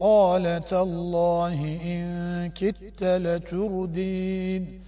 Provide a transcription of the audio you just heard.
قال تالله إن كدت لتردين.